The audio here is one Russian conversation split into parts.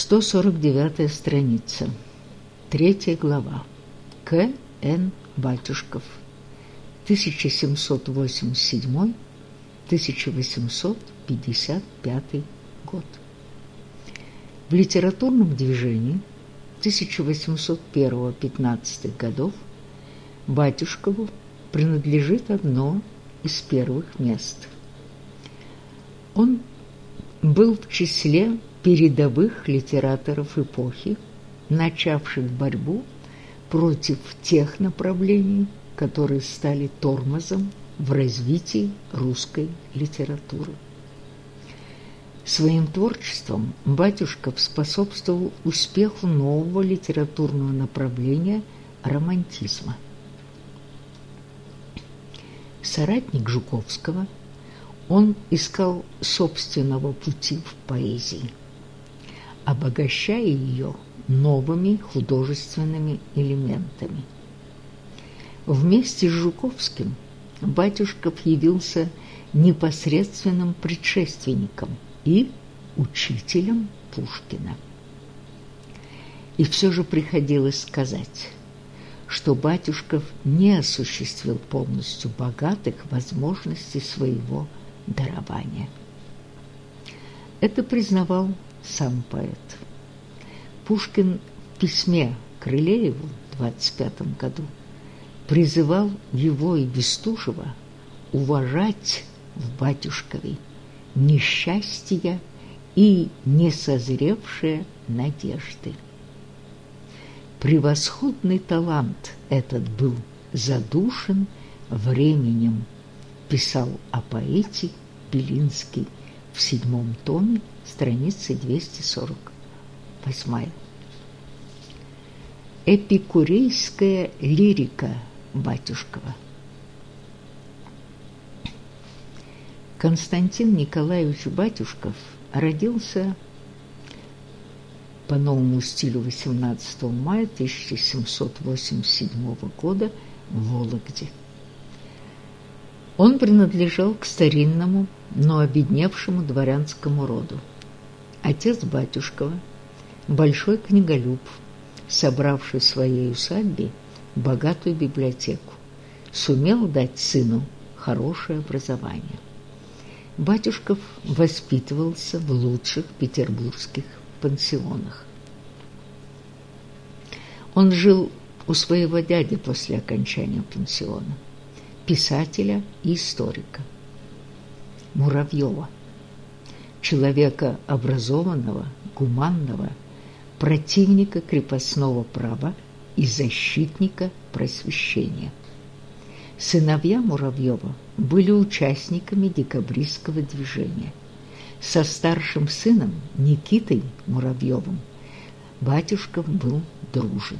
149 страница. Третья глава. К. Н. Батюшков. 1787-1855 год. В литературном движении 1801-15 годов Батюшкову принадлежит одно из первых мест. Он был в числе передовых литераторов эпохи, начавших борьбу против тех направлений, которые стали тормозом в развитии русской литературы. Своим творчеством Батюшков способствовал успеху нового литературного направления романтизма. Соратник Жуковского, он искал собственного пути в поэзии, обогащая ее новыми художественными элементами. Вместе с Жуковским Батюшков явился непосредственным предшественником и учителем Пушкина. И все же приходилось сказать, что Батюшков не осуществил полностью богатых возможностей своего дарования. Это признавал сам поэт. Пушкин в письме Крылееву в 25 году призывал его и Бестужева уважать в батюшкове несчастья и несозревшие надежды. Превосходный талант этот был задушен временем, писал о поэте Белинский в седьмом томе, страница 248. Эпикурейская лирика Батюшкова. Константин Николаевич Батюшков родился по новому стилю 18 мая 1787 года в Вологде. Он принадлежал к старинному, но обедневшему дворянскому роду. Отец Батюшкова, большой книголюб, собравший в своей усадьбе богатую библиотеку, сумел дать сыну хорошее образование. Батюшков воспитывался в лучших петербургских пансионах. Он жил у своего дяди после окончания пансиона, писателя и историка Муравьева, человека образованного, гуманного, противника крепостного права и защитника просвещения. Сыновья Муравьева были участниками декабристского движения. Со старшим сыном Никитой Муравьевым Батюшков был дружен.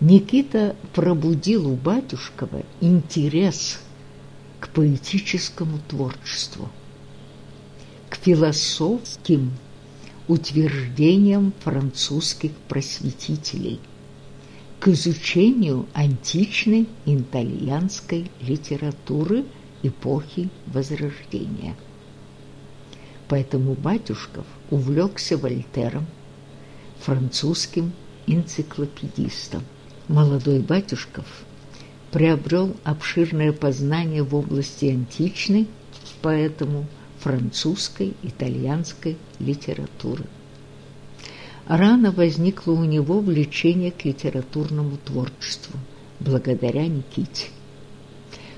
Никита пробудил у Батюшкова интерес к поэтическому творчеству, к философским утверждениям французских просветителей – к изучению античной итальянской литературы эпохи Возрождения. Поэтому Батюшков увлекся Вольтером, французским энциклопедистом. Молодой Батюшков приобрел обширное познание в области античной, поэтому французской, итальянской литературы. Рано возникло у него влечение к литературному творчеству, благодаря Никите.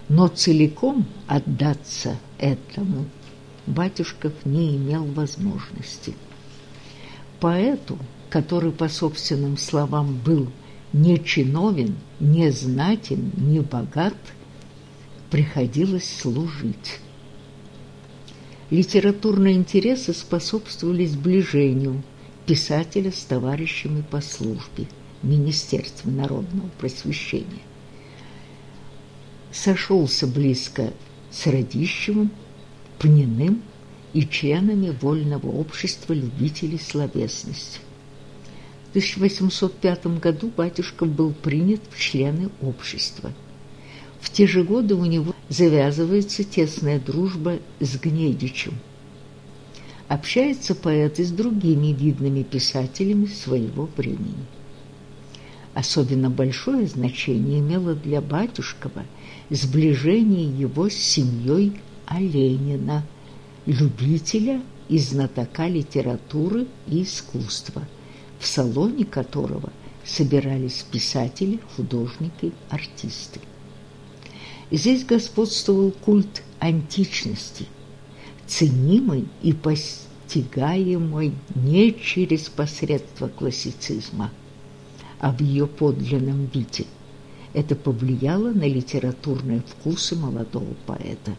Но целиком отдаться этому Батюшков не имел возможности. Поэту, который, по собственным словам, был не чиновен, не знатен, не богат, приходилось служить. Литературные интересы способствовали сближению писателя с товарищами по службе в Министерстве народного просвещения. Сошелся близко с Радищевым, Пниным и членами Вольного общества любителей словесности. В 1805 году батюшка был принят в члены общества. В те же годы у него завязывается тесная дружба с Гнедичем – общается поэт и с другими видными писателями своего времени. Особенно большое значение имело для Батюшкова сближение его с семьей Оленина, любителя и знатока литературы и искусства, в салоне которого собирались писатели, художники, артисты. Здесь господствовал культ античности, ценимый и постигаемый не через посредство классицизма, а в ее подлинном виде. Это повлияло на литературные вкусы молодого поэта.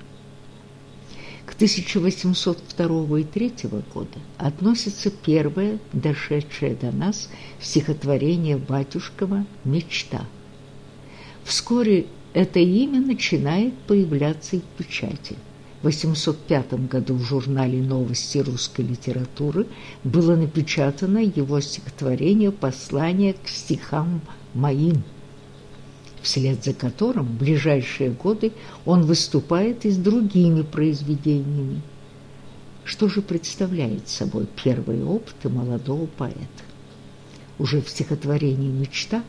К 1802 и 3 года относится первое, дошедшее до нас, стихотворение Батюшкова «Мечта». Вскоре это имя начинает появляться и в печати. В 805 году в журнале «Новости русской литературы» было напечатано его стихотворение «Послание к стихам моим», вслед за которым в ближайшие годы он выступает и с другими произведениями. Что же представляет собой первые опыты молодого поэта? Уже в стихотворении «Мечта»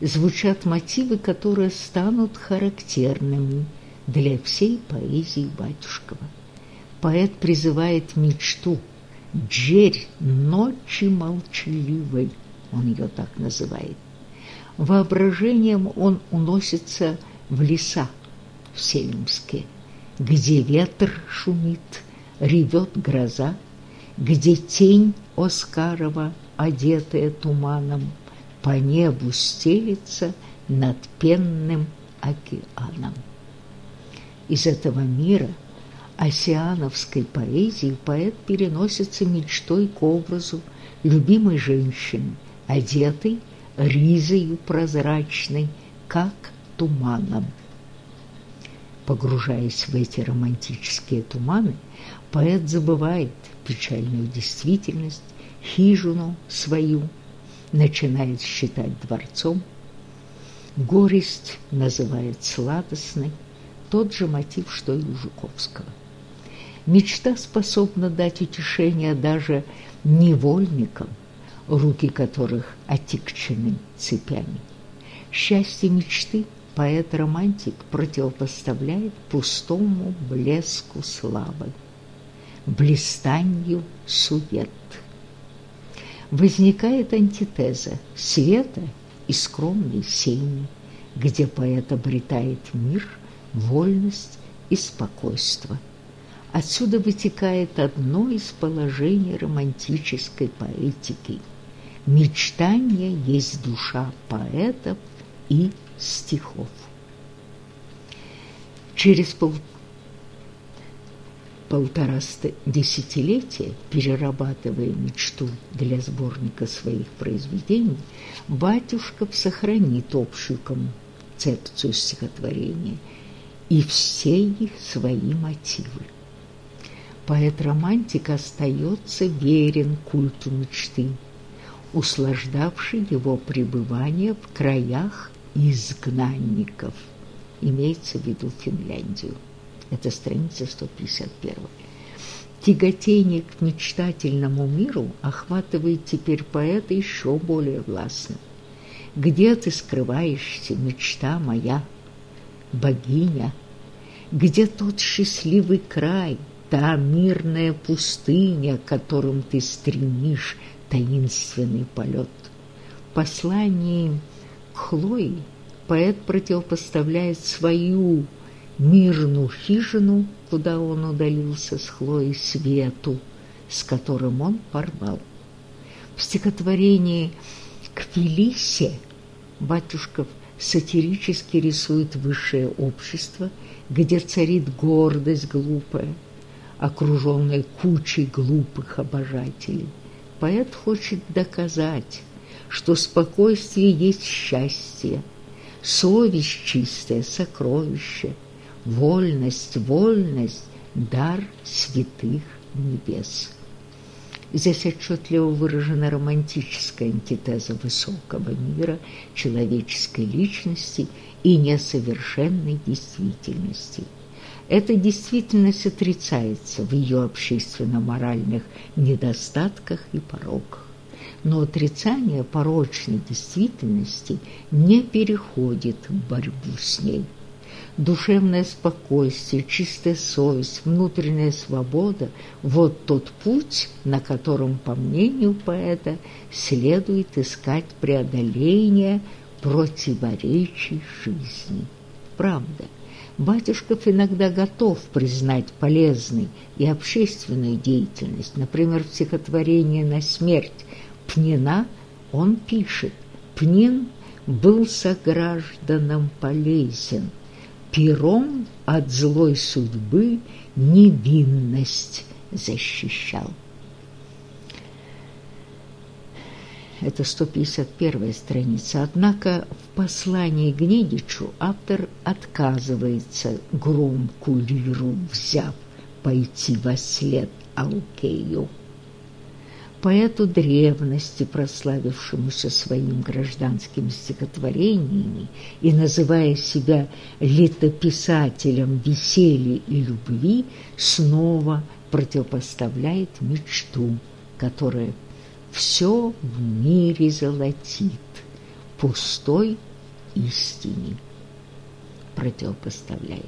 звучат мотивы, которые станут характерными – для всей поэзии Батюшкова. Поэт призывает мечту, джерь ночи молчаливой, он ее так называет. Воображением он уносится в леса в Селимске, где ветер шумит, ревет гроза, где тень Оскарова, одетая туманом, по небу стелится над пенным океаном. Из этого мира осиановской поэзии поэт переносится мечтой к образу любимой женщины, одетой ризою прозрачной, как туманом. Погружаясь в эти романтические туманы, поэт забывает печальную действительность, хижину свою, начинает считать дворцом, горесть называет сладостной, тот же мотив, что и у Жуковского. Мечта способна дать утешение даже невольникам, руки которых отекчены цепями. Счастье мечты поэт-романтик противопоставляет пустому блеску славы, блистанью сует. Возникает антитеза света и скромной сени, где поэт обретает мир – вольность и спокойство. Отсюда вытекает одно из положений романтической поэтики. Мечтание есть душа поэтов и стихов. Через пол... полтора десятилетия, перерабатывая мечту для сборника своих произведений, Батюшков сохранит общую концепцию стихотворения – и все их свои мотивы. Поэт-романтик остается верен культу мечты, услаждавший его пребывание в краях изгнанников. Имеется в виду Финляндию. Это страница 151. Тяготение к мечтательному миру охватывает теперь поэта еще более властно. «Где ты скрываешься, мечта моя?» богиня, где тот счастливый край, та мирная пустыня, к которым ты стремишь таинственный полет. К Хлое поэт противопоставляет свою мирную хижину, куда он удалился с Хлоей свету, с которым он порвал. В стихотворении «К Фелисе» Батюшков сатирически рисует высшее общество, где царит гордость глупая, окруженная кучей глупых обожателей. Поэт хочет доказать, что спокойствие есть счастье, совесть чистое сокровище, вольность, вольность – дар святых небес. Здесь отчетливо выражена романтическая антитеза высокого мира, человеческой личности и несовершенной действительности. Эта действительность отрицается в ее общественно-моральных недостатках и пороках. Но отрицание порочной действительности не переходит в борьбу с ней. Душевное спокойствие, чистая совесть, внутренняя свобода – вот тот путь, на котором, по мнению поэта, следует искать преодоление противоречий жизни. Правда – Батюшков иногда готов признать полезной и общественную деятельность. Например, в стихотворении «На смерть» Пнина он пишет «Пнин был согражданам полезен, пером от злой судьбы невинность защищал». Это 151 страница. Однако в послании Гнедичу автор отказывается громкую лиру взяв пойти во след Алкею. Поэту древности, прославившемуся своим гражданскими стихотворениями и называя себя летописателем веселья и любви, снова противопоставляет мечту, которая все в мире золотит, пустой истине противопоставляет.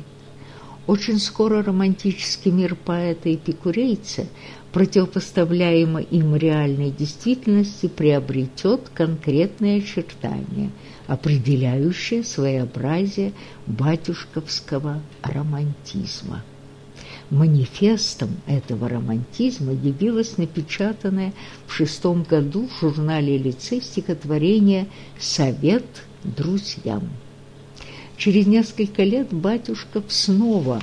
Очень скоро романтический мир поэта-эпикурейца, противопоставляемо им реальной действительности, приобретет конкретные очертания, определяющие своеобразие батюшковского романтизма. Манифестом этого романтизма явилось напечатанное в шестом году в журнале «Лицей» стихотворение «Совет друзьям». Через несколько лет Батюшков снова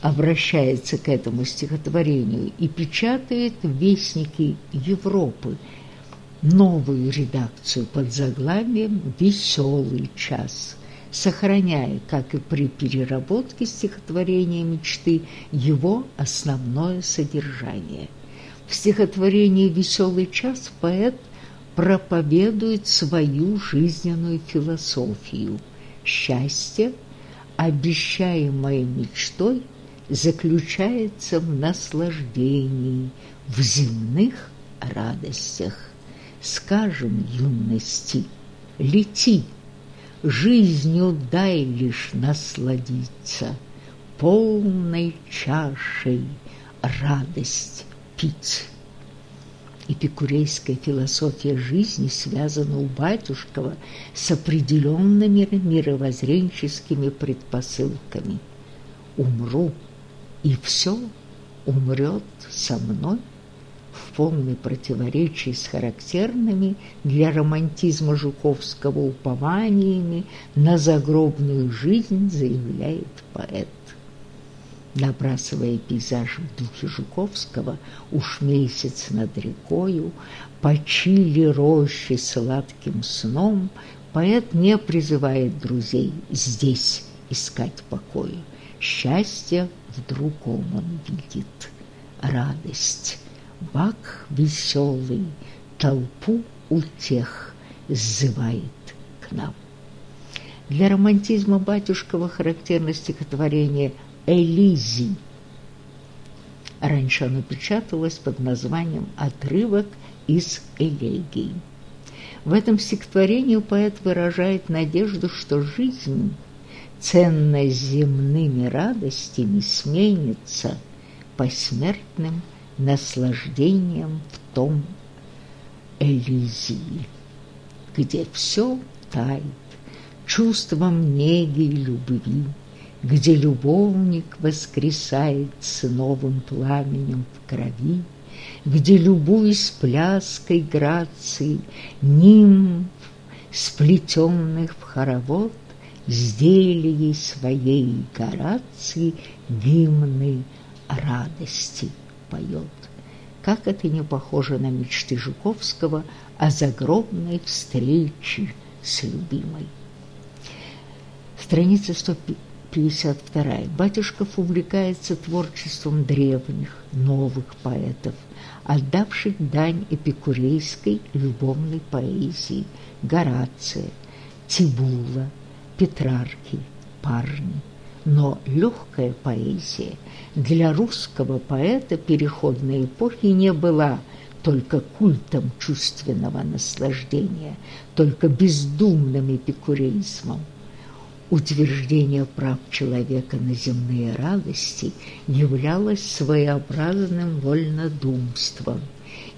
обращается к этому стихотворению и печатает «Вестники Европы» новую редакцию под заглавием «Веселый час», сохраняя, как и при переработке стихотворения мечты, его основное содержание. В стихотворении «Веселый час» поэт проповедует свою жизненную философию. Счастье, обещаемое мечтой, заключается в наслаждении, в земных радостях. Скажем юности, лети, Жизнью дай лишь насладиться, Полной чашей радость пить. Эпикурейская философия жизни связана у Батюшкова с определенными мировоззренческими предпосылками. Умру, и все умрет со мной – в полной противоречии с характерными для романтизма Жуковского упованиями на загробную жизнь, заявляет поэт. Набрасывая пейзаж в духе Жуковского, уж месяц над рекою, почили рощи сладким сном, поэт не призывает друзей здесь искать покоя. Счастье в другом он видит, радость Бак веселый толпу утех сзывает к нам. Для романтизма Батюшкова характерно стихотворение «Элизий». Раньше оно печаталось под названием «Отрывок из элегий». В этом стихотворении поэт выражает надежду, что жизнь, ценная земными радостями, сменится посмертным наслаждением в том Элизии, где все тает чувством неги и любви, где любовник воскресает с новым пламенем в крови, где, любуясь пляской грации, нимф, сплетенных в хоровод, сделали ей своей Горации гимны радости поет. Как это не похоже на мечты Жуковского о загробной встрече с любимой. Страница 152. Батюшков увлекается творчеством древних, новых поэтов, отдавших дань эпикурейской любовной поэзии Горация, Тибула, Петрарки, Парни. Но легкая поэзия для русского поэта переходной эпохи не была только культом чувственного наслаждения, только бездумным эпикурейзмом. Утверждение прав человека на земные радости являлось своеобразным вольнодумством,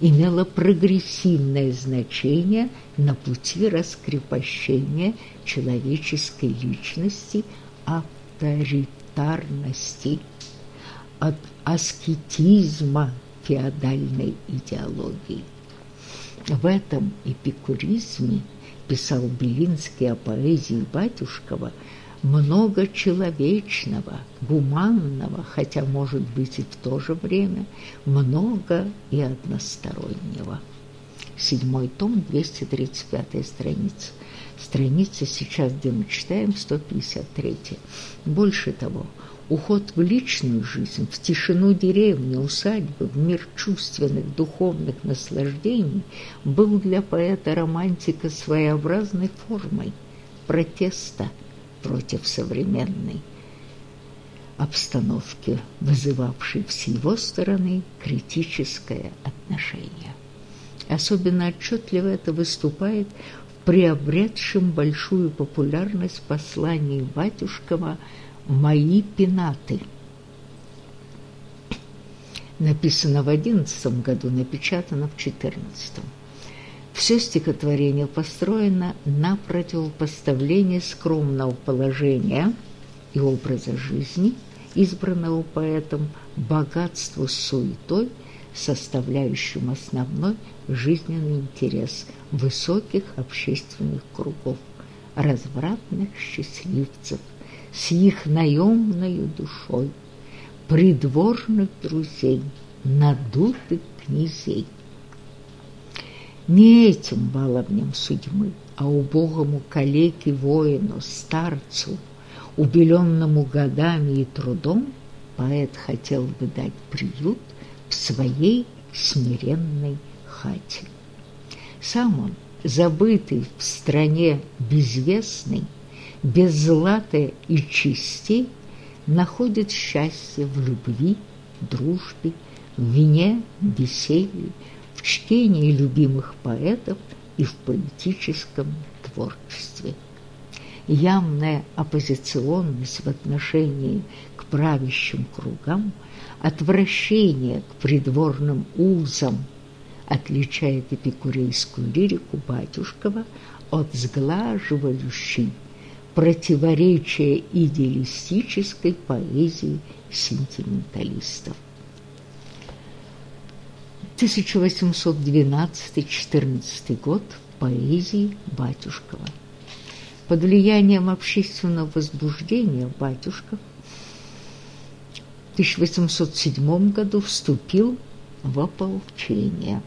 имело прогрессивное значение на пути раскрепощения человеческой личности авторитарности, от аскетизма феодальной идеологии. В этом эпикуризме – писал Белинский о поэзии Батюшкова, много человечного, гуманного, хотя, может быть, и в то же время много и одностороннего. Седьмой том, 235 страница. Страница сейчас, где мы читаем, 153. Больше того, уход в личную жизнь, в тишину деревни, усадьбы, в мир чувственных, духовных наслаждений был для поэта-романтика своеобразной формой протеста против современной обстановки, вызывавшей с его стороны критическое отношение. Особенно отчетливо это выступает в приобретшем большую популярность послании Батюшкова «Мои пенаты». Написано в одиннадцатом году, напечатано в четырнадцатом. Все стихотворение построено на противопоставлении скромного положения и образа жизни, избранного поэтом, богатству суетой, составляющим основной жизненный интерес высоких общественных кругов, развратных счастливцев, с их наемною душой, придворных друзей, надутых князей. Не этим баловнем судьбы, а убогому калеке воину, старцу, убеленному годами и трудом, поэт хотел бы дать приют в своей смиренной хате. Сам он, забытый в стране безвестный, без злата и частей находит счастье в любви, дружбе, в вине, веселье, в чтении любимых поэтов и в политическом творчестве. Явная оппозиционность в отношении к правящим кругам, отвращение к придворным узам отличает эпикурейскую лирику Батюшкова от сглаживающей противоречие идеалистической поэзии сентименталистов. 1812-14 год поэзии Батюшкова. Под влиянием общественного возбуждения Батюшков в 1807 году вступил в ополчение,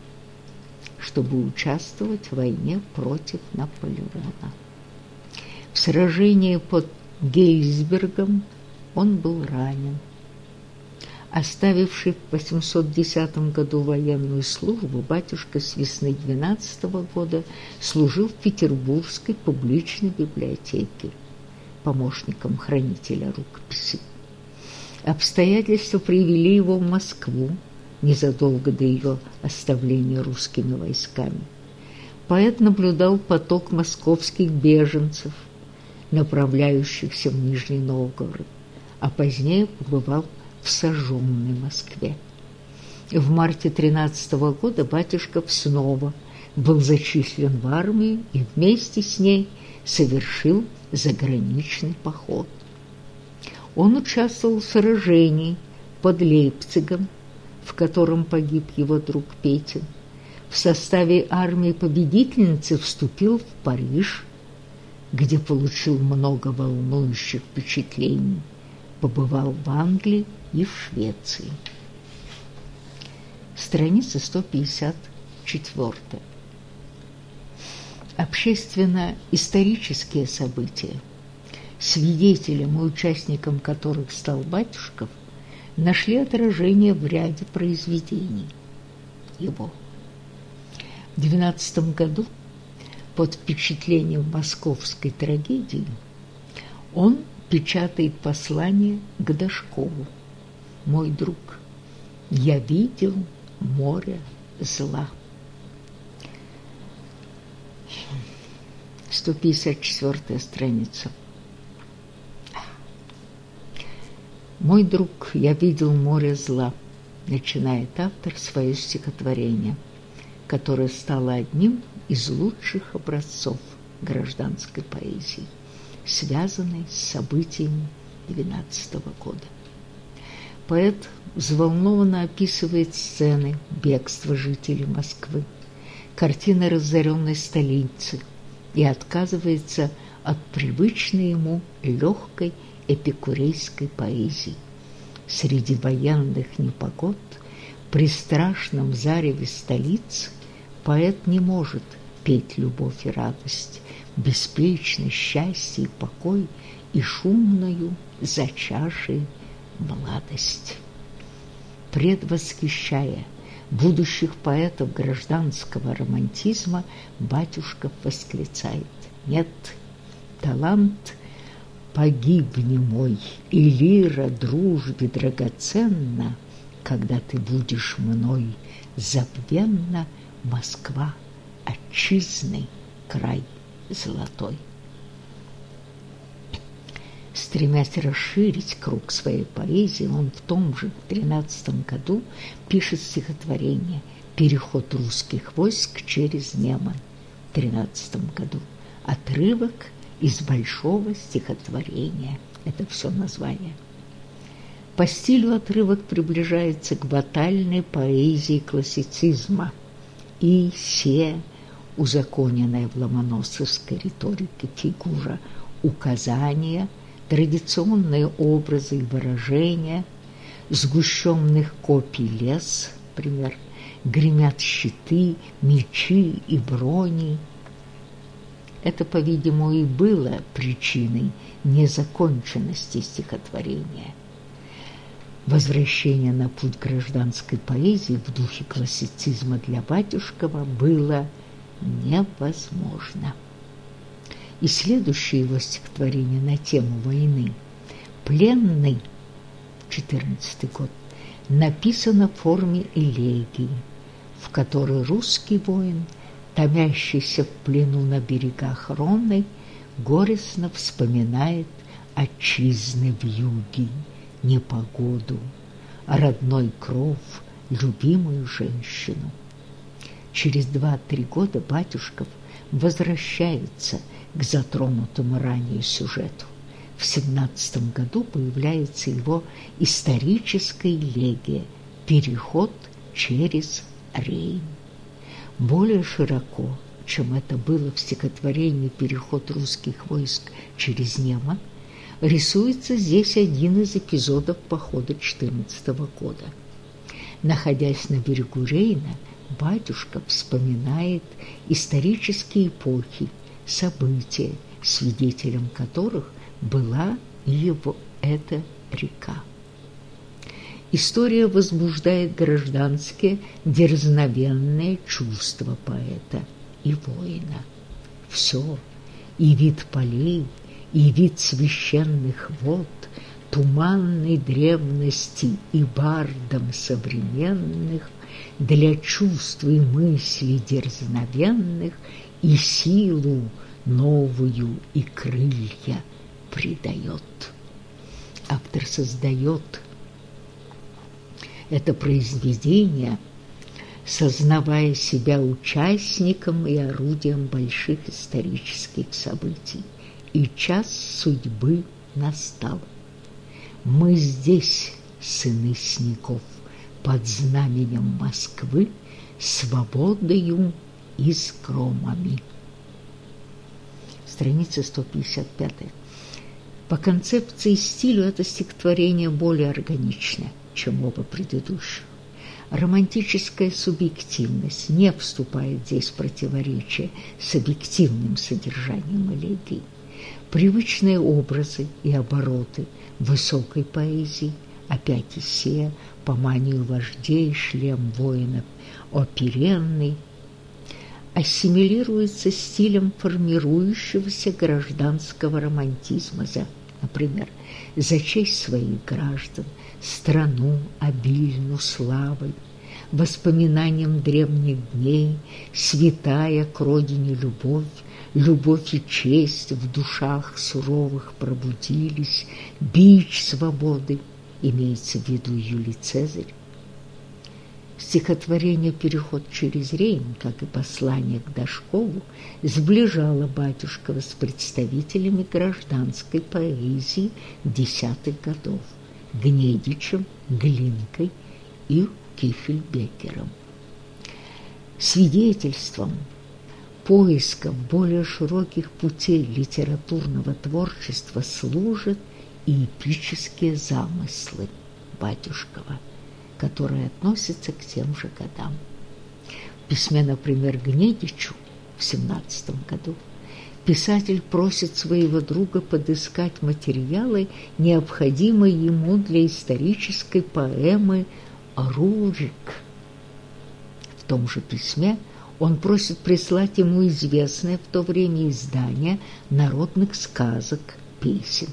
чтобы участвовать в войне против Наполеона. В сражении под Гейсбергом он был ранен. Оставивший в 810 году военную службу, батюшка с весны 12 года служил в Петербургской публичной библиотеке помощником хранителя рукописи. Обстоятельства привели его в Москву незадолго до ее оставления русскими войсками. Поэт наблюдал поток московских беженцев – направляющихся в Нижний Новгород, а позднее побывал в сожженной Москве. В марте 13 -го года батюшка снова был зачислен в армию и вместе с ней совершил заграничный поход. Он участвовал в сражении под Лейпцигом, в котором погиб его друг Петин. В составе армии победительницы вступил в Париж где получил много волнующих впечатлений, побывал в Англии и в Швеции. Страница 154. Общественно-исторические события, свидетелем и участником которых стал Батюшков, нашли отражение в ряде произведений его. В 12 году под впечатлением московской трагедии, он печатает послание к Дашкову. «Мой друг, я видел море зла». 154 страница. «Мой друг, я видел море зла», начинает автор свое стихотворение, которое стало одним из лучших образцов гражданской поэзии, связанной с событиями 12 года. Поэт взволнованно описывает сцены бегства жителей Москвы, картины разоренной столицы и отказывается от привычной ему легкой эпикурейской поэзии. Среди военных непогод, при страшном зареве столицы, поэт не может петь любовь и радость, беспечность, счастье и покой и шумную за чашей молодость. Предвосхищая будущих поэтов гражданского романтизма, батюшка восклицает «Нет, талант погибни мой, и лира дружбе драгоценна, когда ты будешь мной забвенна Москва, отчизный край золотой. Стремясь расширить круг своей поэзии, он в том же 13 году пишет стихотворение «Переход русских войск через Неман» в 13 году. Отрывок из большого стихотворения. Это все название. По стилю отрывок приближается к батальной поэзии классицизма и се узаконенная в ломоносовской риторике фигура указания, традиционные образы и выражения, сгущенных копий лес, например, гремят щиты, мечи и брони. Это, по-видимому, и было причиной незаконченности стихотворения. Возвращение на путь гражданской поэзии в духе классицизма для Батюшкова было – невозможно. И следующее его стихотворение на тему войны «Пленный» 14 год написано в форме элегии, в которой русский воин, томящийся в плену на берегах Роны, горестно вспоминает отчизны в юге, непогоду, родной кров, любимую женщину – Через два-три года Батюшков возвращается к затронутому ранее сюжету. В семнадцатом году появляется его историческая легия «Переход через Рейн». Более широко, чем это было в стихотворении «Переход русских войск через Неман», рисуется здесь один из эпизодов похода 14 года. Находясь на берегу Рейна, батюшка вспоминает исторические эпохи, события, свидетелем которых была его эта река. История возбуждает гражданские дерзновенные чувства поэта и воина. Все, и вид полей, и вид священных вод, туманной древности и бардом современных – для чувств и мыслей дерзновенных и силу новую и крылья придает. Автор создает это произведение, сознавая себя участником и орудием больших исторических событий. И час судьбы настал. Мы здесь, сыны снегов, под знаменем Москвы свободою и скромами. Страница 155. По концепции и стилю это стихотворение более органичное, чем оба предыдущих. Романтическая субъективность не вступает здесь в противоречие с объективным содержанием элегии. Привычные образы и обороты высокой поэзии, опять Исея, по манию вождей шлем воинов оперенный, ассимилируется стилем формирующегося гражданского романтизма за например, за честь своих граждан, страну обильну славой, воспоминанием древних дней, святая к родине любовь, любовь и честь в душах суровых пробудились, бич свободы, имеется в виду Юлий Цезарь. Стихотворение «Переход через Рейн», как и послание к Дашкову, сближало Батюшкова с представителями гражданской поэзии десятых годов – Гнедичем, Глинкой и Кифельбекером. Свидетельством поисков более широких путей литературного творчества служат и эпические замыслы Батюшкова, которые относятся к тем же годам. В письме, например, Гнедичу в 17 году писатель просит своего друга подыскать материалы, необходимые ему для исторической поэмы «Рурик». В том же письме он просит прислать ему известное в то время издание народных сказок, песен.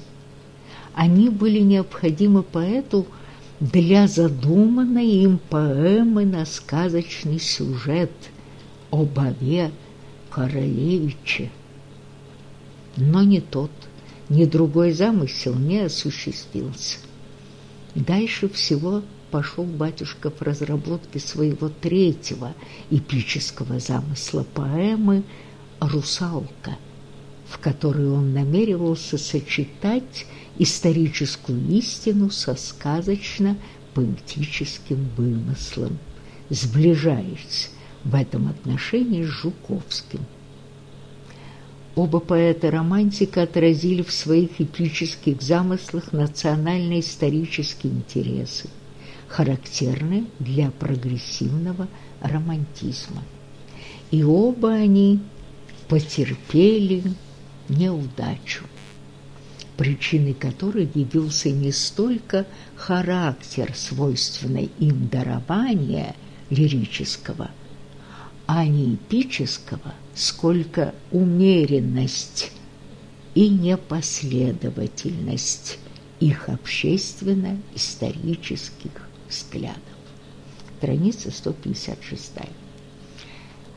Они были необходимы поэту для задуманной им поэмы на сказочный сюжет о Баве Королевиче. Но ни тот, ни другой замысел не осуществился. Дальше всего пошел батюшка в разработке своего третьего эпического замысла поэмы «Русалка», в которой он намеревался сочетать историческую истину со сказочно-поэтическим вымыслом, сближаясь в этом отношении с Жуковским. Оба поэта-романтика отразили в своих эпических замыслах национально-исторические интересы, характерны для прогрессивного романтизма. И оба они потерпели неудачу, причиной которой явился не столько характер свойственной им дарования лирического, а не эпического, сколько умеренность и непоследовательность их общественно-исторических взглядов. Страница 156.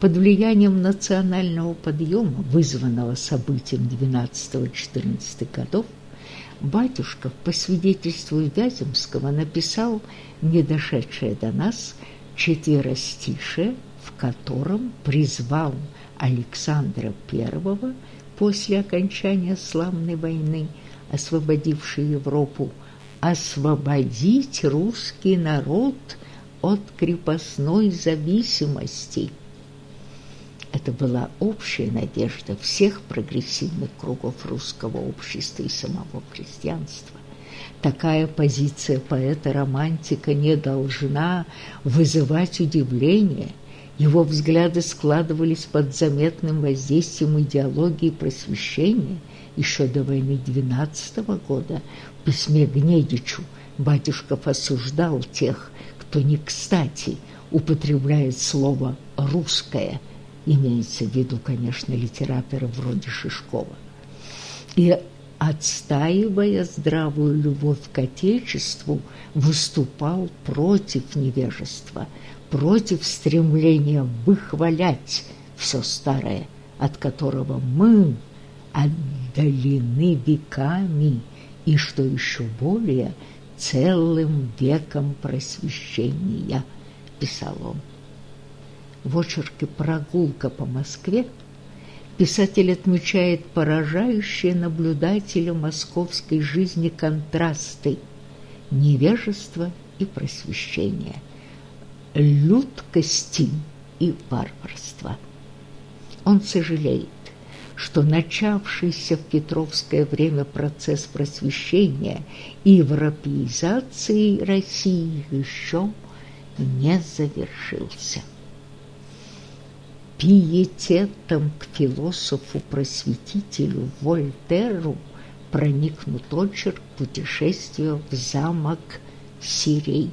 Под влиянием национального подъема, вызванного событием 12-14 годов, батюшка, по свидетельству Вяземского, написал не дошедшее до нас четверостишее, в котором призвал Александра I после окончания славной войны, освободившей Европу, освободить русский народ от крепостной зависимости. Это была общая надежда всех прогрессивных кругов русского общества и самого крестьянства. Такая позиция поэта-романтика не должна вызывать удивление. Его взгляды складывались под заметным воздействием идеологии просвещения еще до войны 12 -го года в письме Гнедичу Батюшков осуждал тех, кто не кстати употребляет слово «русское», имеется в виду, конечно, литераторы вроде Шишкова. И, отстаивая здравую любовь к Отечеству, выступал против невежества, против стремления выхвалять все старое, от которого мы отдалены веками – и, что еще более, целым веком просвещения, писал он. В очерке «Прогулка по Москве» писатель отмечает поражающие наблюдателя московской жизни контрасты невежества и просвещения, людкости и варварства. Он сожалеет, что начавшийся в Петровское время процесс просвещения и европеизации России еще не завершился. Пиететом к философу-просветителю Вольтеру проникнут очерк путешествия в замок Сирей.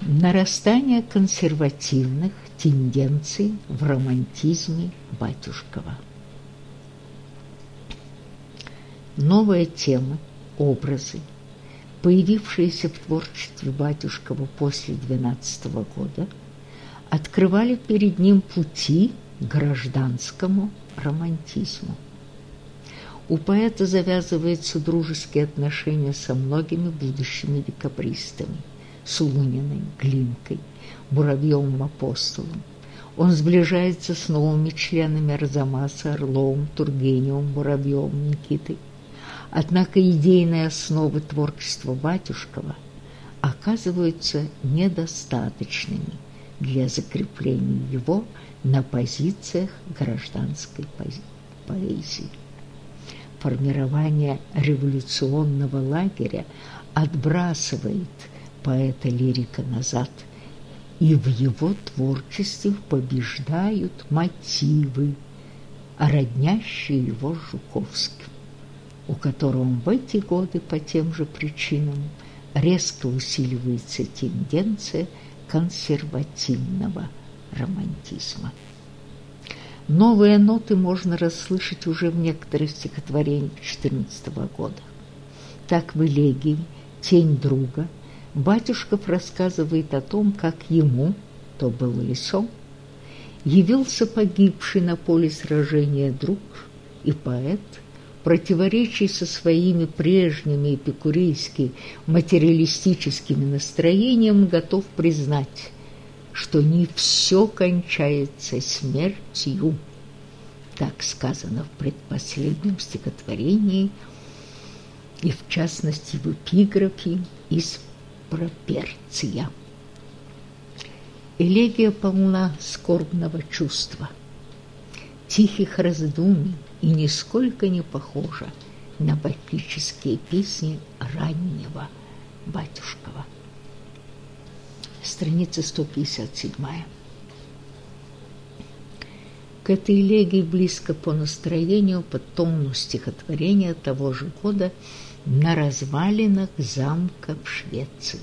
Нарастание консервативных тенденций в романтизме Батюшкова. Новые темы, образы, появившиеся в творчестве Батюшкова после 12 -го года, открывали перед ним пути к гражданскому романтизму. У поэта завязываются дружеские отношения со многими будущими декабристами – Сулуниной, Глинкой, Муравьевым-апостолом. Он сближается с новыми членами Арзамаса, Орловым, Тургеневым, Муравьевым, Никитой. Однако идейные основы творчества Батюшкова оказываются недостаточными для закрепления его на позициях гражданской поэзии. Формирование революционного лагеря отбрасывает поэта-лирика назад, и в его творчестве побеждают мотивы, роднящие его Жуковским, у которого в эти годы по тем же причинам резко усиливается тенденция консервативного романтизма. Новые ноты можно расслышать уже в некоторых стихотворениях 14 года. Так в элегии «Тень друга» Батюшков рассказывает о том, как ему, то был лесом, явился погибший на поле сражения друг и поэт, противоречий со своими прежними эпикурейски материалистическими настроениями готов признать, что не все кончается смертью. Так сказано в предпоследнем стихотворении и в частности в эпиграфе из Проперция. Элегия полна скорбного чувства, тихих раздумий и нисколько не похожа на поэтические песни раннего Батюшкова страница 157. К этой элегии близко по настроению по тону стихотворения того же года «На развалинах замка в Швеции».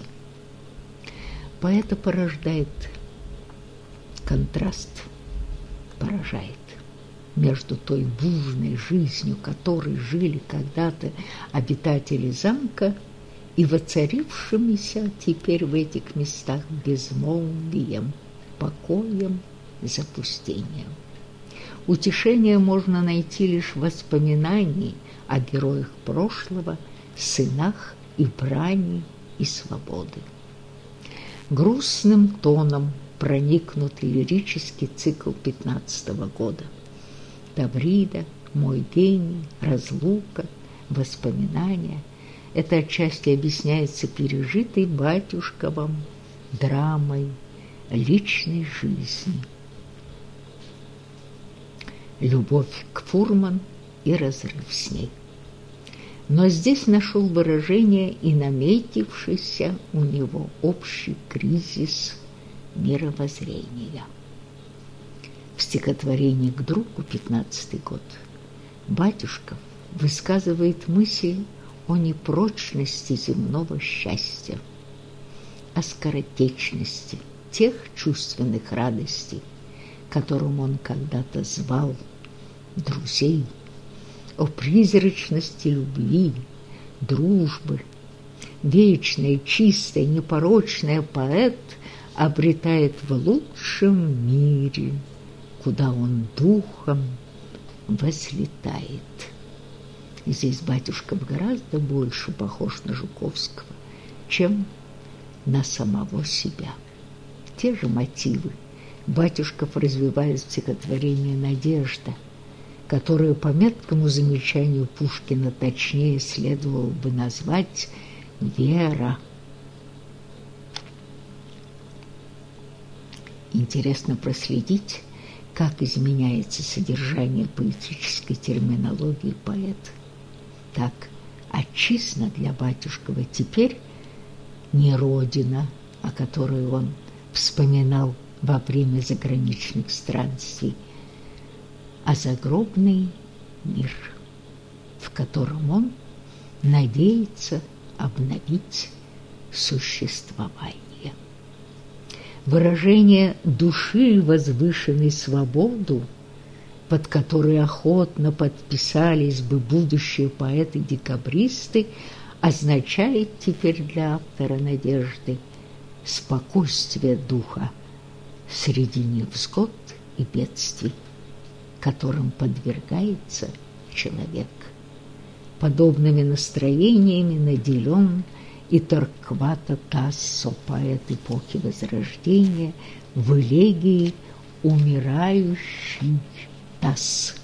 Поэта порождает контраст, поражает между той бурной жизнью, которой жили когда-то обитатели замка, и воцарившимися теперь в этих местах безмолвием, покоем, запустением. Утешение можно найти лишь в воспоминании о героях прошлого, сынах и брани и свободы. Грустным тоном проникнут лирический цикл пятнадцатого года. Таврида, мой гений, разлука, воспоминания – это отчасти объясняется пережитой батюшковым драмой личной жизни. Любовь к Фурман и разрыв с ней. Но здесь нашел выражение и наметившийся у него общий кризис мировоззрения. В стихотворении к другу «Пятнадцатый год» батюшков высказывает мысль о непрочности земного счастья, о скоротечности тех чувственных радостей, которым он когда-то звал друзей, о призрачности любви, дружбы. Вечный, чистый, непорочный поэт обретает в лучшем мире, куда он духом возлетает. Здесь батюшка гораздо больше похож на Жуковского, чем на самого себя. Те же мотивы Батюшков развивает в стихотворении «Надежда», которую по меткому замечанию Пушкина точнее следовало бы назвать «Вера». Интересно проследить, как изменяется содержание поэтической терминологии поэта так отчизна для батюшкова теперь не родина, о которой он вспоминал во время заграничных странствий, а загробный мир, в котором он надеется обновить существование. Выражение души возвышенной свободу под который охотно подписались бы будущие поэты-декабристы, означает теперь для автора надежды спокойствие духа среди невзгод и бедствий, которым подвергается человек. Подобными настроениями наделен и Торквата Тассо, поэт эпохи Возрождения, в элегии «Умирающий Тасс»,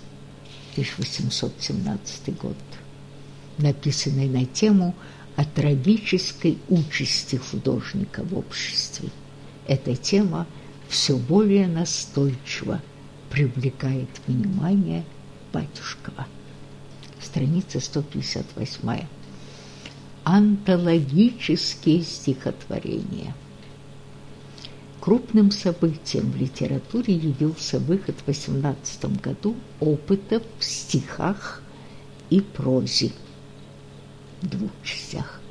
1817 год, написанный на тему о трагической участи художника в обществе. Эта тема все более настойчиво привлекает внимание Батюшкова. Страница 158. Антологические стихотворения. Крупным событием в литературе явился выход в 18 году опытов в стихах и прозе в двух частях,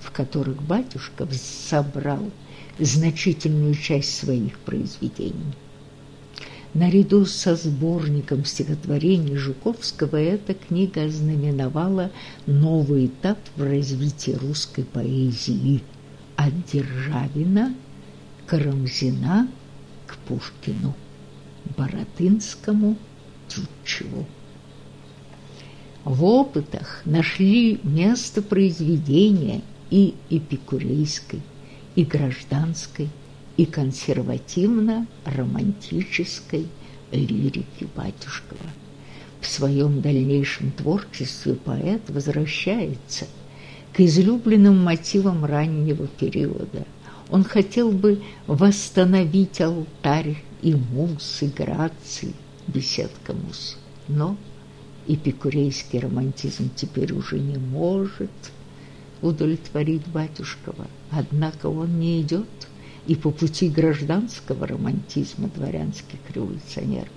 в которых батюшка собрал значительную часть своих произведений. Наряду со сборником стихотворений Жуковского эта книга ознаменовала новый этап в развитии русской поэзии от Державина, Карамзина к Пушкину, Боротынскому, Тютчеву. В опытах нашли место произведения и эпикурейской, и гражданской, и консервативно-романтической лирики Батюшкова. В своем дальнейшем творчестве поэт возвращается к излюбленным мотивам раннего периода. Он хотел бы восстановить алтарь и мус, и грации, беседка мус. Но эпикурейский романтизм теперь уже не может удовлетворить Батюшкова. Однако он не идет и по пути гражданского романтизма дворянских революционеров.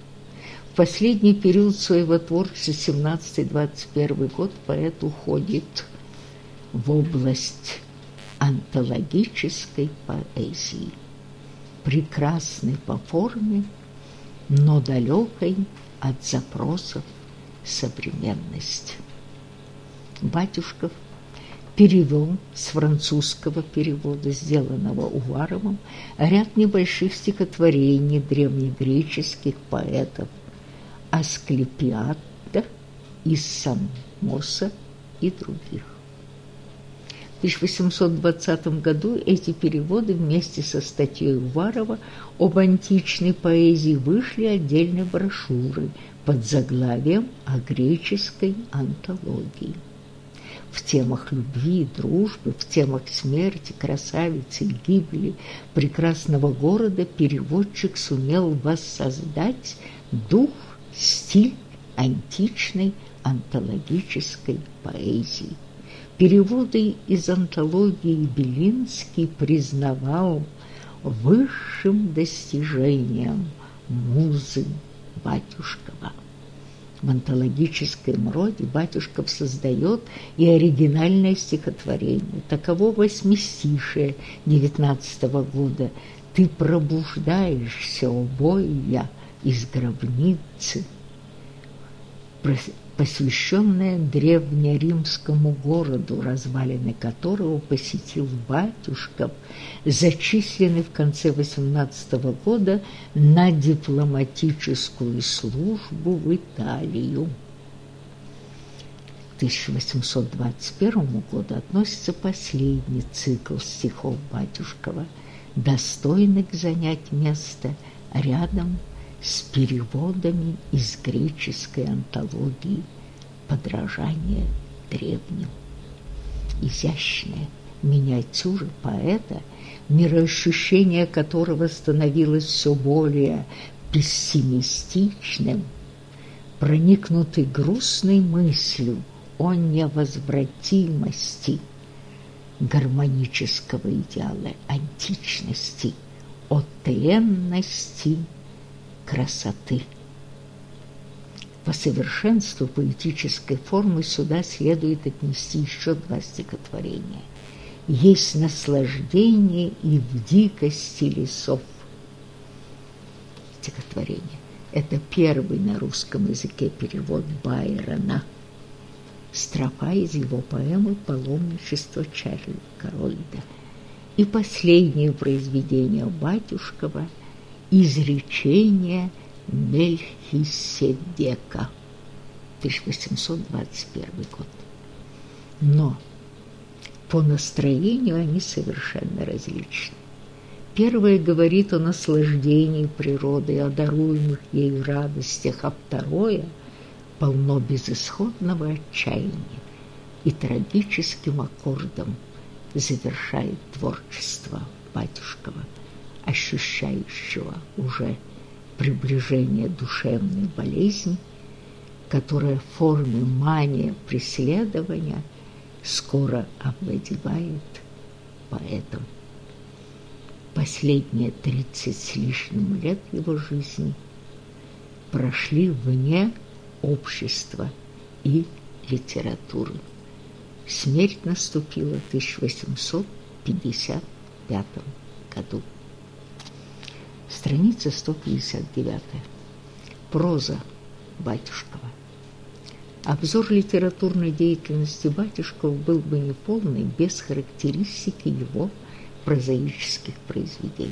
В последний период своего творчества, 17-21 год, поэт уходит в область антологической поэзии, прекрасной по форме, но далекой от запросов современности. Батюшков перевел с французского перевода, сделанного Уваровым, ряд небольших стихотворений древнегреческих поэтов Асклепиада, Иссамоса и других. В 1820 году эти переводы вместе со статьей Уварова об античной поэзии вышли отдельной брошюрой под заглавием «О греческой антологии» в темах любви и дружбы, в темах смерти, красавицы и гибели прекрасного города переводчик сумел воссоздать дух, стиль античной антологической поэзии. Переводы из антологии Белинский признавал высшим достижением музы Батюшкова. В антологическом роде Батюшков создает и оригинальное стихотворение. Таково восьмистишее девятнадцатого года «Ты пробуждаешься, о боя, из гробницы», посвященное древнеримскому городу, развалины которого посетил батюшков, зачисленный в конце XVIII года на дипломатическую службу в Италию. К 1821 году относится последний цикл стихов Батюшкова, достойных занять место рядом с с переводами из греческой антологии «Подражание древним». Изящная миниатюра поэта, мироощущение которого становилось все более пессимистичным, проникнутый грустной мыслью о невозвратимости гармонического идеала античности, о тленности красоты. По совершенству поэтической формы сюда следует отнести еще два стихотворения. Есть наслаждение и в дикости лесов. Стихотворение. Это первый на русском языке перевод Байрона. Строфа из его поэмы «Паломничество Чарли Корольда» и последнее произведение Батюшкова «Изречение Мельхиседека» 1821 год. Но по настроению они совершенно различны. Первое говорит о наслаждении природой, о даруемых ею радостях, а второе полно безысходного отчаяния и трагическим аккордом завершает творчество Батюшкова, ощущающего уже приближение душевной болезни, которая в форме мания преследования скоро овладевает поэтом. Последние тридцать с лишним лет его жизни прошли вне общества и литературы. Смерть наступила в 1855 году. Страница 159. Проза Батюшкова. Обзор литературной деятельности Батюшкова был бы неполный без характеристики его прозаических произведений.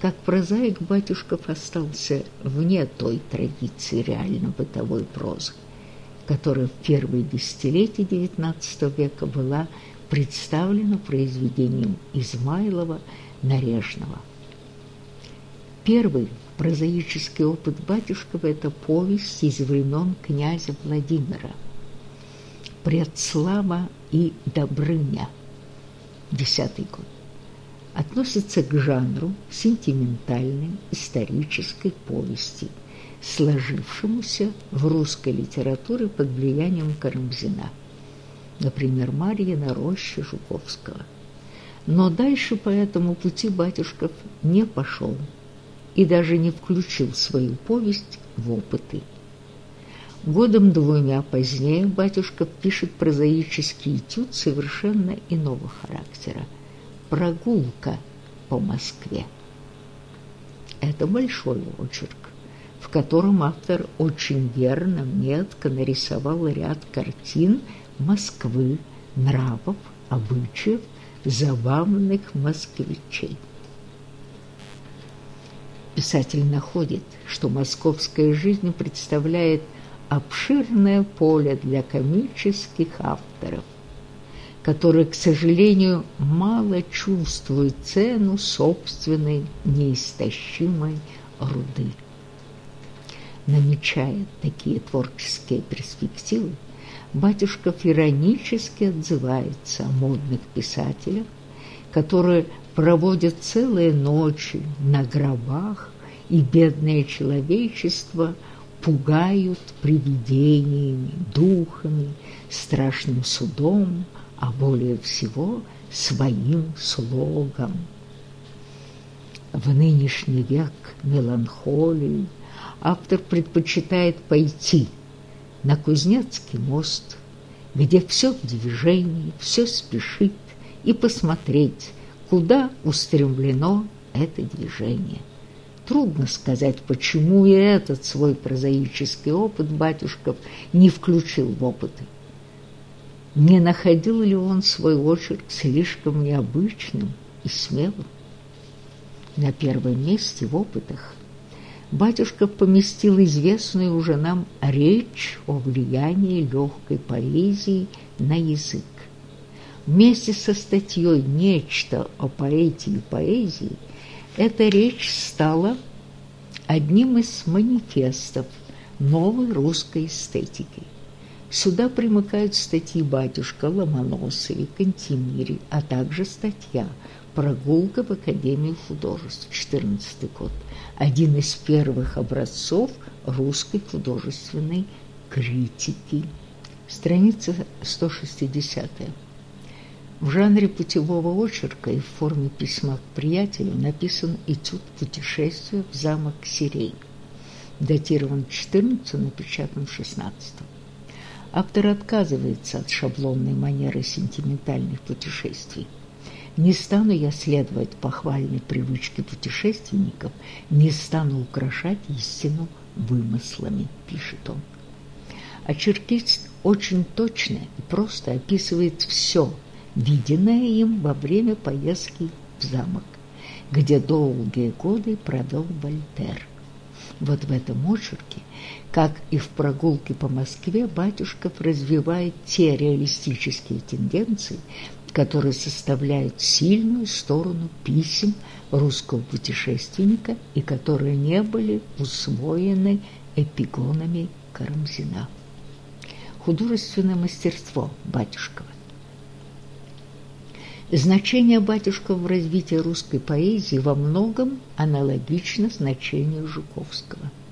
Как прозаик Батюшков остался вне той традиции реально-бытовой прозы, которая в первые десятилетия XIX века была представлена произведением Измайлова «Нарежного». Первый прозаический опыт Батюшкова – это повесть из времен князя Владимира. «Предслава и Добрыня», десятый год. Относится к жанру сентиментальной исторической повести, сложившемуся в русской литературе под влиянием Карамзина, например, Марьина Рощи Жуковского. Но дальше по этому пути Батюшков не пошел и даже не включил свою повесть в опыты. Годом двумя позднее Батюшков пишет прозаический этюд совершенно иного характера – прогулка по Москве. Это большой очерк, в котором автор очень верно, метко нарисовал ряд картин Москвы, нравов, обычаев, забавных москвичей. Писатель находит, что московская жизнь представляет обширное поле для комических авторов, который, к сожалению, мало чувствует цену собственной неистощимой руды. Намечая такие творческие перспективы, Батюшков иронически отзывается о модных писателях, которые проводят целые ночи на гробах, и бедное человечество пугают привидениями, духами, страшным судом, а более всего своим слогом. В нынешний век меланхолии автор предпочитает пойти на Кузнецкий мост, где все в движении, все спешит, и посмотреть, куда устремлено это движение. Трудно сказать, почему и этот свой прозаический опыт батюшков не включил в опыты не находил ли он свой очерк слишком необычным и смелым? На первом месте в опытах батюшка поместил известную уже нам речь о влиянии легкой поэзии на язык. Вместе со статьей «Нечто о поэте и поэзии» эта речь стала одним из манифестов новой русской эстетики. Сюда примыкают статьи «Батюшка», «Ломоносове», «Кантемире», а также статья «Прогулка в Академию художеств», 14 год, один из первых образцов русской художественной критики. Страница 160. В жанре путевого очерка и в форме письма к приятелю написан этюд «Путешествие в замок Сирей», датирован 14, напечатан 16 автор отказывается от шаблонной манеры сентиментальных путешествий. Не стану я следовать похвальной привычке путешественников, не стану украшать истину вымыслами, пишет он. А Черкист очень точно и просто описывает все, виденное им во время поездки в замок, где долгие годы провел Вольтер. Вот в этом очерке, как и в прогулке по Москве, Батюшков развивает те реалистические тенденции, которые составляют сильную сторону писем русского путешественника и которые не были усвоены эпигонами Карамзина. Художественное мастерство Батюшкова. Значение Батюшкова в развитии русской поэзии во многом аналогично значению Жуковского –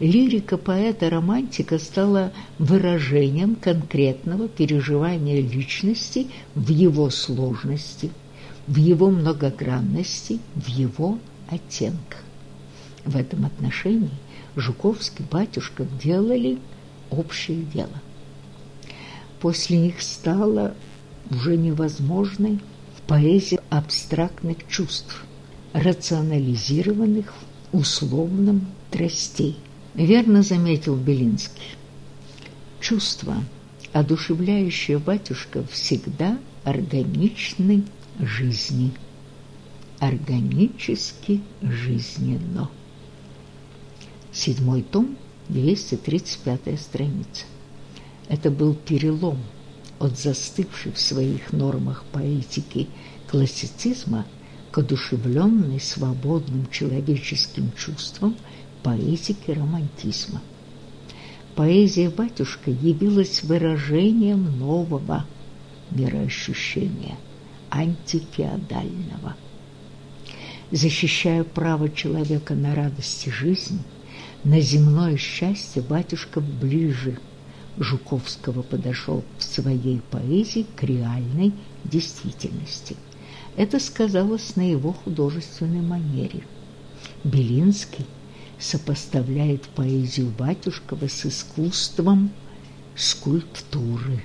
лирика поэта-романтика стала выражением конкретного переживания личности в его сложности, в его многогранности, в его оттенках. В этом отношении Жуковский батюшка делали общее дело. После них стало уже невозможной поэзия абстрактных чувств, рационализированных условным тростей. Верно заметил Белинский. Чувства, одушевляющие батюшка, всегда органичны жизни. Органически жизненно. Седьмой том, 235 страница. Это был перелом от застывшей в своих нормах поэтики классицизма к одушевленной свободным человеческим чувствам – поэтики романтизма. Поэзия батюшка явилась выражением нового мироощущения, антифеодального. Защищая право человека на радости жизни, на земное счастье батюшка ближе Жуковского подошел в своей поэзии к реальной действительности. Это сказалось на его художественной манере. Белинский сопоставляет поэзию Батюшкова с искусством скульптуры.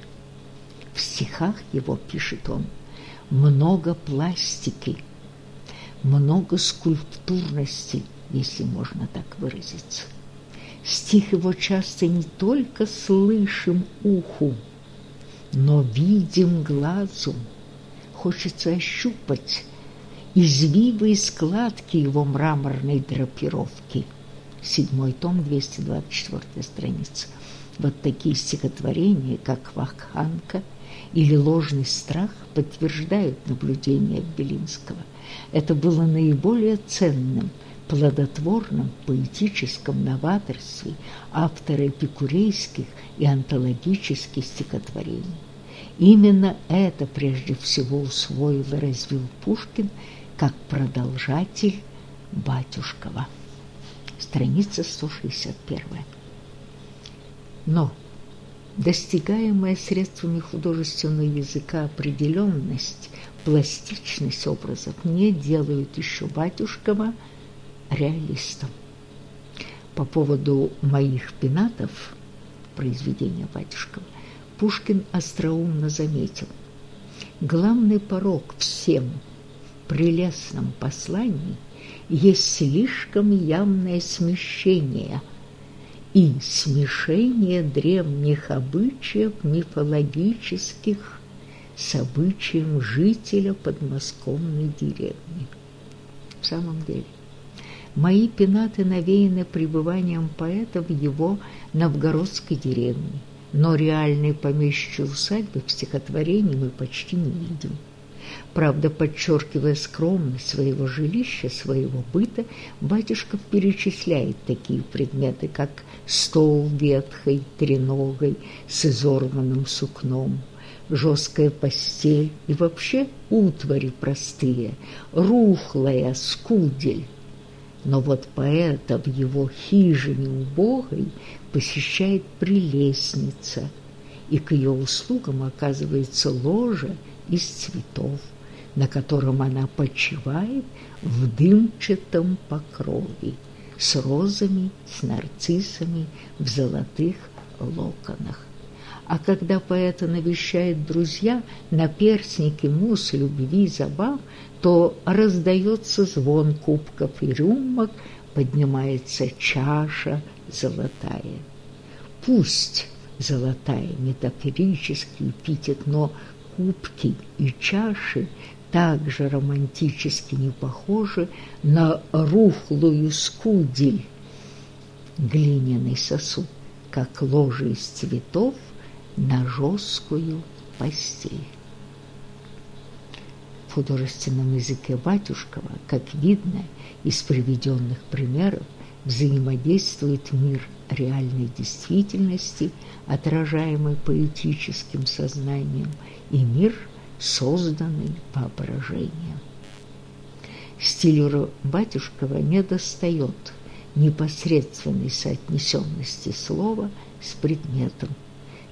В стихах его, пишет он, много пластики, много скульптурности, если можно так выразиться. Стих его часто не только слышим уху, но видим глазу. Хочется ощупать извивы и складки его мраморной драпировки – седьмой том, 224 страница. Вот такие стихотворения, как «Вакханка» или «Ложный страх» подтверждают наблюдения Белинского. Это было наиболее ценным, плодотворным поэтическом новаторстве автора эпикурейских и антологических стихотворений. Именно это прежде всего усвоил и развил Пушкин как продолжатель Батюшкова страница 161. Но достигаемая средствами художественного языка определенность, пластичность образов не делают еще Батюшкова реалистом. По поводу моих пенатов, произведения Батюшкова, Пушкин остроумно заметил, главный порог всем прелестном послании – есть слишком явное смещение и смешение древних обычаев мифологических с обычаем жителя подмосковной деревни. В самом деле, мои пенаты навеяны пребыванием поэта в его новгородской деревне, но реальной помещичьей усадьбы в стихотворении мы почти не видим. Правда, подчеркивая скромность своего жилища, своего быта, батюшка перечисляет такие предметы, как стол ветхой, треногой, с изорванным сукном, жесткая постель и вообще утвари простые, рухлая скудель. Но вот поэта в его хижине убогой посещает прелестница, и к ее услугам оказывается ложа из цветов на котором она почивает в дымчатом покрове с розами, с нарциссами в золотых локонах. А когда поэта навещает друзья, наперстники, мус, любви, забав, то раздается звон кубков и рюмок, поднимается чаша золотая. Пусть золотая метафорический эпитет, но кубки и чаши также романтически не похожи на рухлую скудель, глиняный сосуд, как ложе из цветов на жесткую постель. В художественном языке Батюшкова, как видно из приведенных примеров, взаимодействует мир реальной действительности, отражаемый поэтическим сознанием, и мир, созданный воображением. Стилю Батюшкова не достает непосредственной соотнесенности слова с предметом,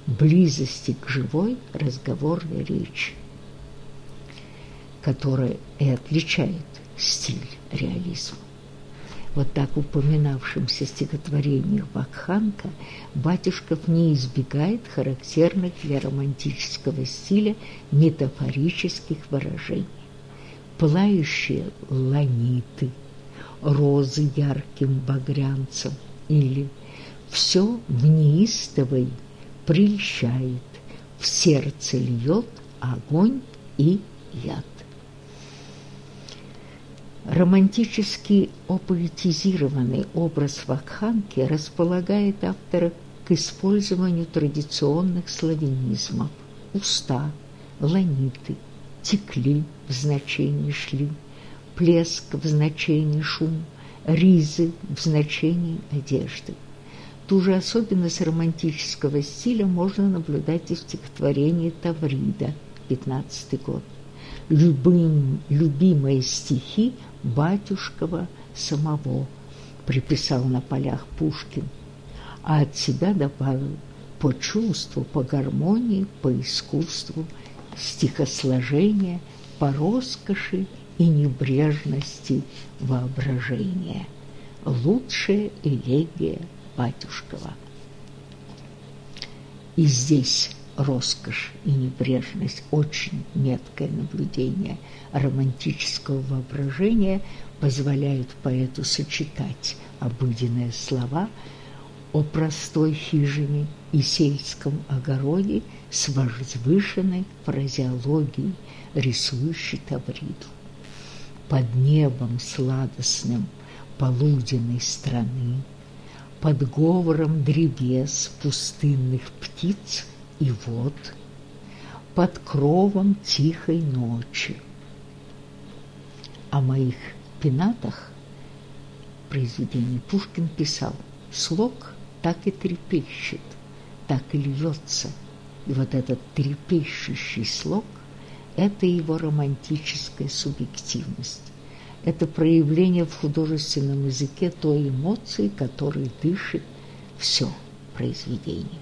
близости к живой разговорной речи, которая и отличает стиль реализма. Вот так упоминавшимся стихотворениях Бакханка Батюшков не избегает характерных для романтического стиля метафорических выражений. Пылающие ланиты, розы ярким багрянцем или «все в неистовой прельщает, в сердце льет огонь и яд». Романтически опоэтизированный образ Вакханки располагает автора к использованию традиционных славянизмов «уста», «ланиты», «текли» в значении «шли», «плеск» в значении «шум», «ризы» в значении «одежды». Ту же особенность романтического стиля можно наблюдать и в стихотворении Таврида, 15 год. Любым, любимые стихи Батюшкова самого приписал на полях Пушкин, а от себя добавил по чувству, по гармонии, по искусству, стихосложения, по роскоши и небрежности воображения. Лучшая элегия Батюшкова. И здесь роскошь и небрежность, очень меткое наблюдение романтического воображения позволяют поэту сочетать обыденные слова о простой хижине и сельском огороде с возвышенной фразеологией, рисующей Тавриду. Под небом сладостным полуденной страны, под говором древес пустынных птиц – и вот под кровом тихой ночи. О моих пенатах произведений Пушкин писал «Слог так и трепещет, так и льется». И вот этот трепещущий слог – это его романтическая субъективность. Это проявление в художественном языке той эмоции, которой дышит все произведение.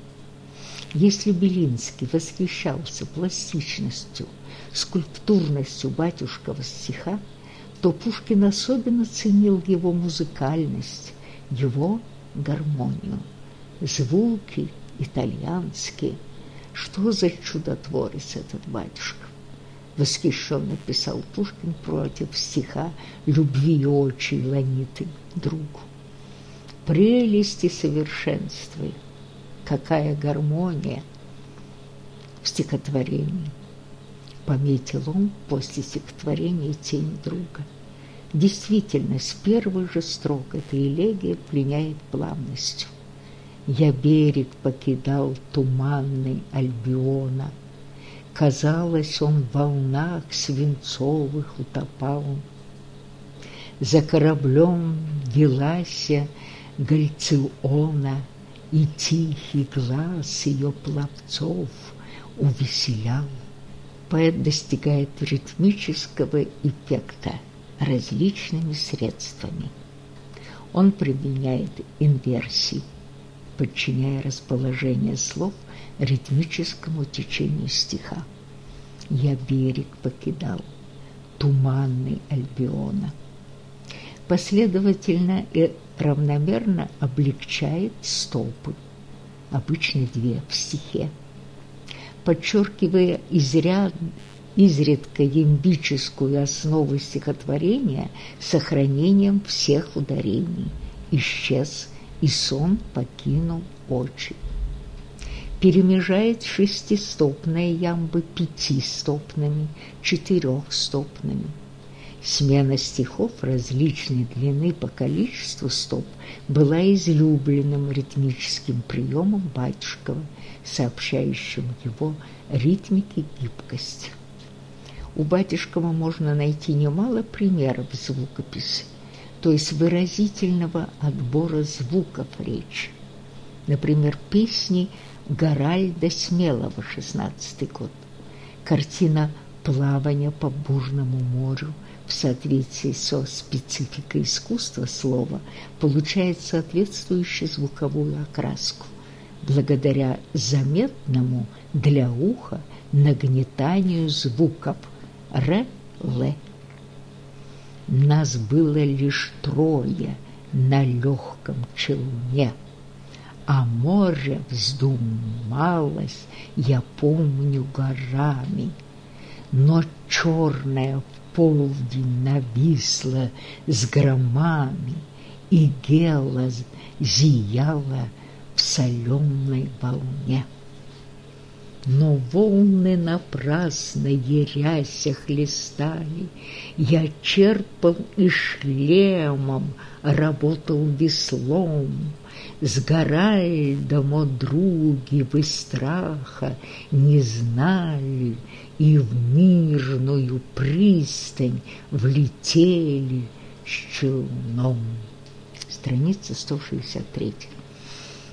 Если Белинский восхищался пластичностью, скульптурностью батюшкова стиха, то Пушкин особенно ценил его музыкальность, его гармонию. Звуки итальянские. Что за чудотворец этот батюшка? Восхищенно писал Пушкин против стиха «Любви очи ланиты другу». Прелести совершенствует какая гармония в стихотворении. Пометил он после стихотворения «Тень друга». Действительно, с первых же строк эта элегия пленяет плавностью. Я берег покидал туманный Альбиона. Казалось, он в волнах свинцовых утопал. За кораблем велася Гальциона — и тихий глаз ее пловцов увеселял. Поэт достигает ритмического эффекта различными средствами. Он применяет инверсии, подчиняя расположение слов ритмическому течению стиха. «Я берег покидал, туманный Альбиона». Последовательно и равномерно облегчает столпы, обычно две в стихе, подчеркивая изряд, изредка ямбическую основу стихотворения сохранением всех ударений. Исчез, и сон покинул очи. Перемежает шестистопные ямбы пятистопными, четырехстопными. Смена стихов различной длины по количеству стоп была излюбленным ритмическим приемом Батюшкова, сообщающим его ритмике гибкость. У Батюшкова можно найти немало примеров звукописи, то есть выразительного отбора звуков речи. Например, песни Гаральда Смелого, 16 год, картина «Плавание по бурному морю» в соответствии со спецификой искусства слова получает соответствующую звуковую окраску благодаря заметному для уха нагнетанию звуков – Р-Л. Нас было лишь трое на легком челне, А море вздумалось, я помню, горами. Но черная полдень нависла с громами, И гела зияла в соленой волне. Но волны напрасно еряся хлестали, Я черпал и шлемом, работал веслом. С Гаральдом, о други, вы страха не знали, И в мирную пристань влетели с челном. Страница 163.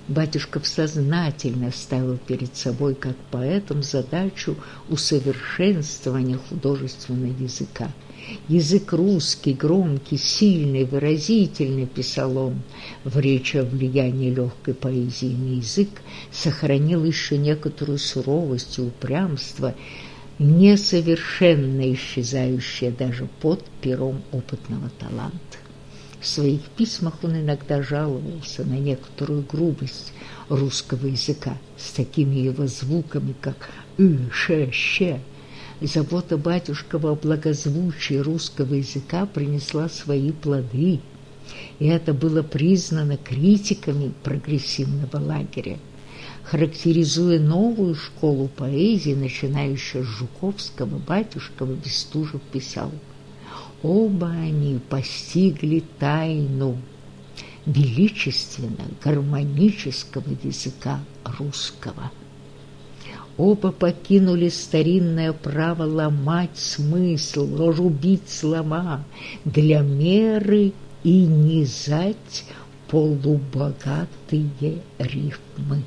Батюшков сознательно ставил перед собой как поэтом задачу усовершенствования художественного языка. Язык русский, громкий, сильный, выразительный, писал он, в речи о влиянии легкой поэзии на язык, сохранил еще некоторую суровость и упрямство, несовершенно исчезающее даже под пером опытного таланта. В своих письмах он иногда жаловался на некоторую грубость русского языка с такими его звуками, как «ы», «ше», «ще». Забота батюшкова о благозвучии русского языка принесла свои плоды, и это было признано критиками прогрессивного лагеря. Характеризуя новую школу поэзии, начинающую с Жуковского, батюшкова Бестужев писал – Оба они постигли тайну величественно гармонического языка русского. Оба покинули старинное право ломать смысл, рубить слова для меры и низать полубогатые рифмы.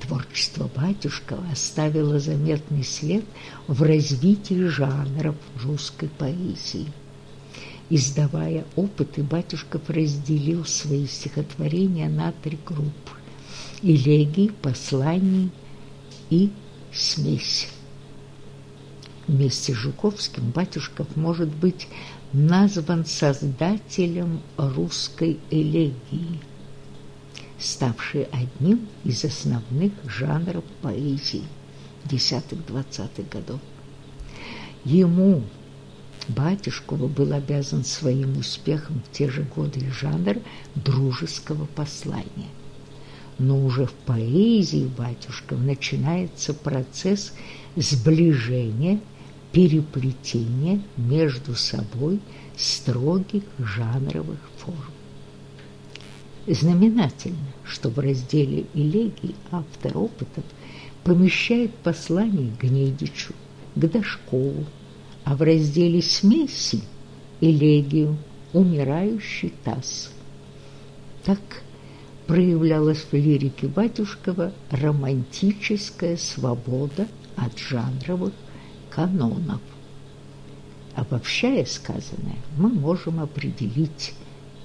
Творчество Батюшкова оставило заметный след в развитии жанров русской поэзии. Издавая опыты, Батюшков разделил свои стихотворения на три группы – элегии, послания и смесь. Вместе с Жуковским Батюшков может быть назван создателем русской элегии – ставший одним из основных жанров поэзии десятых-двадцатых годов. Ему, Батюшкову, был обязан своим успехом в те же годы жанр дружеского послания. Но уже в поэзии Батюшков начинается процесс сближения, переплетения между собой строгих жанровых форм. Знаменательно, что в разделе «Элегий» автор опытов помещает послание Гнедичу, к Дашкову, а в разделе «Смеси» элегию «Умирающий таз». Так проявлялась в лирике Батюшкова романтическая свобода от жанровых канонов. Обобщая сказанное, мы можем определить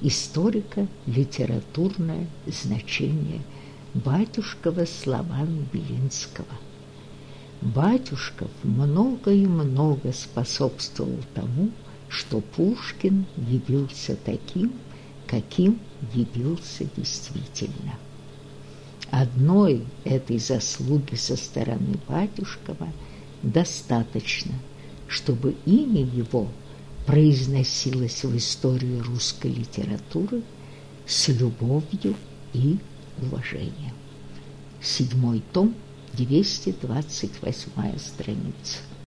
историко-литературное значение батюшкова словами Белинского. Батюшков много и много способствовал тому, что Пушкин явился таким, каким явился действительно. Одной этой заслуги со стороны Батюшкова достаточно, чтобы имя его произносилось в историю русской литературы с любовью и уважением. Седьмой том, 228 страница.